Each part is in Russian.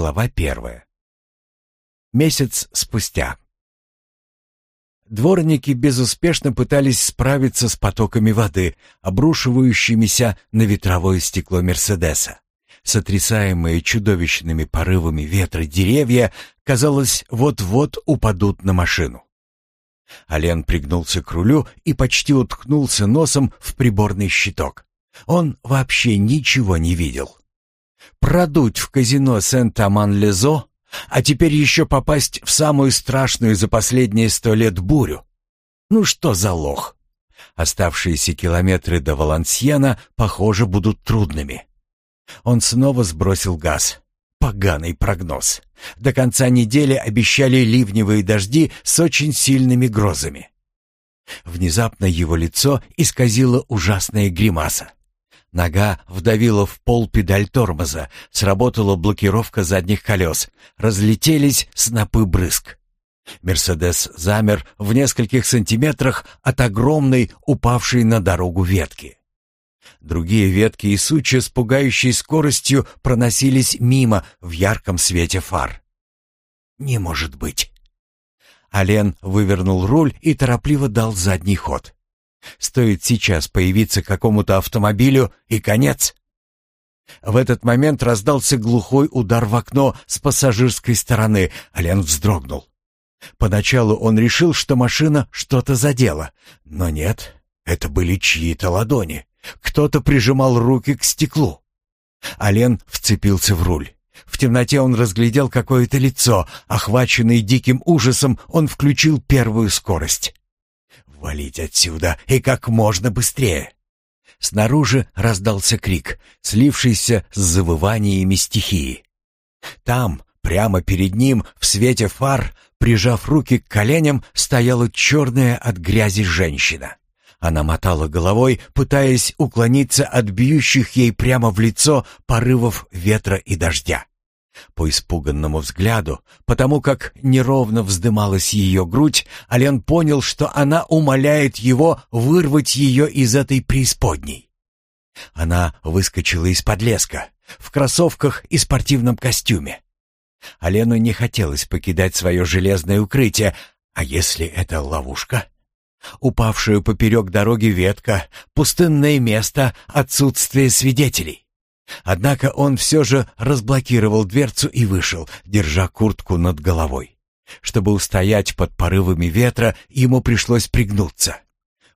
Глава первая. Месяц спустя. Дворники безуспешно пытались справиться с потоками воды, обрушивающимися на ветровое стекло Мерседеса. Сотрясаемые чудовищными порывами ветра деревья, казалось, вот-вот упадут на машину. Ален пригнулся к рулю и почти уткнулся носом в приборный щиток. Он вообще ничего не видел. Продуть в казино Сент-Аман-Лезо, а теперь еще попасть в самую страшную за последние сто лет бурю. Ну что за лох? Оставшиеся километры до Валансьена, похоже, будут трудными. Он снова сбросил газ. Поганый прогноз. До конца недели обещали ливневые дожди с очень сильными грозами. Внезапно его лицо исказило ужасная гримаса. Нога вдавила в пол педаль тормоза, сработала блокировка задних колес, разлетелись снопы брызг. Мерседес замер в нескольких сантиметрах от огромной, упавшей на дорогу ветки. Другие ветки и сучья с пугающей скоростью проносились мимо в ярком свете фар. «Не может быть!» Ален вывернул руль и торопливо дал задний ход. Стоит сейчас появиться какому-то автомобилю и конец. В этот момент раздался глухой удар в окно с пассажирской стороны. Ален вздрогнул. Поначалу он решил, что машина что-то задела, но нет, это были чьи-то ладони. Кто-то прижимал руки к стеклу. Ален вцепился в руль. В темноте он разглядел какое-то лицо. Охваченный диким ужасом, он включил первую скорость. «Валить отсюда и как можно быстрее!» Снаружи раздался крик, слившийся с завываниями стихии. Там, прямо перед ним, в свете фар, прижав руки к коленям, стояла черная от грязи женщина. Она мотала головой, пытаясь уклониться от бьющих ей прямо в лицо порывов ветра и дождя. По испуганному взгляду, потому как неровно вздымалась ее грудь, Ален понял, что она умоляет его вырвать ее из этой преисподней. Она выскочила из-под леска, в кроссовках и спортивном костюме. Алену не хотелось покидать свое железное укрытие, а если это ловушка? Упавшую поперек дороги ветка, пустынное место, отсутствие свидетелей. Однако он все же разблокировал дверцу и вышел, держа куртку над головой. Чтобы устоять под порывами ветра, ему пришлось пригнуться.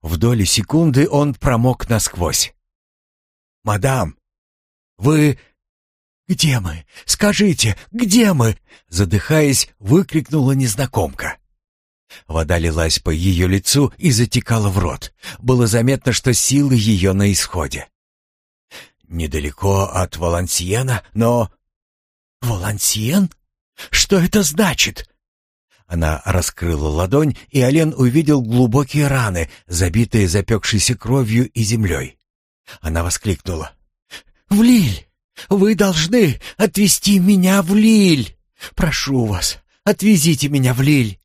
В доли секунды он промок насквозь. «Мадам, вы...» «Где мы? Скажите, где мы?» Задыхаясь, выкрикнула незнакомка. Вода лилась по ее лицу и затекала в рот. Было заметно, что силы ее на исходе. «Недалеко от Валансиена, но...» «Валансиен? Что это значит?» Она раскрыла ладонь, и Ален увидел глубокие раны, забитые запекшейся кровью и землей. Она воскликнула. «В Лиль! Вы должны отвезти меня в Лиль! Прошу вас, отвезите меня в Лиль!»